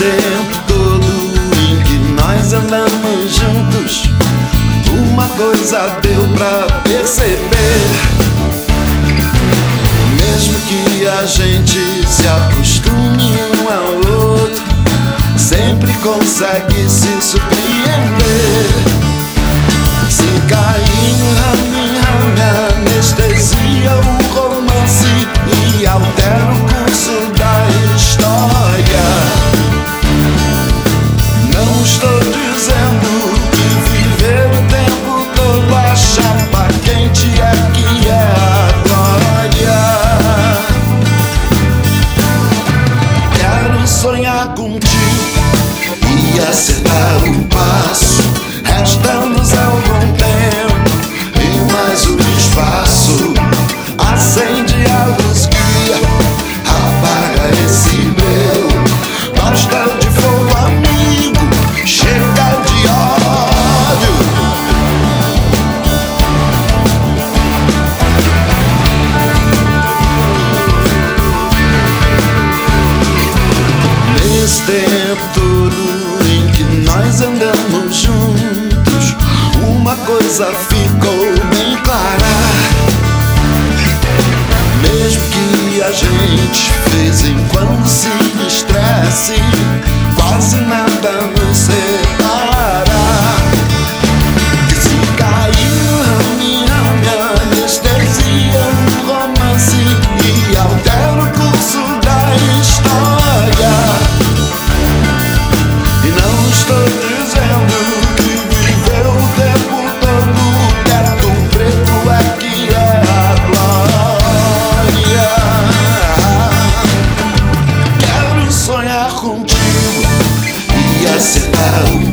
tempo todo em que nós andamos juntos, uma coisa deu pra perceber. Mesmo que a gente se acostume um ao outro, sempre consegue se surpreender. Contigo e acertar o passo. Resta-nos algum tempo e mais o espaço. Tempo todo em que nós andamos juntos, uma coisa ficou bem clara. Mesmo que a gente vez em quando se estresse, contigo. E acertar o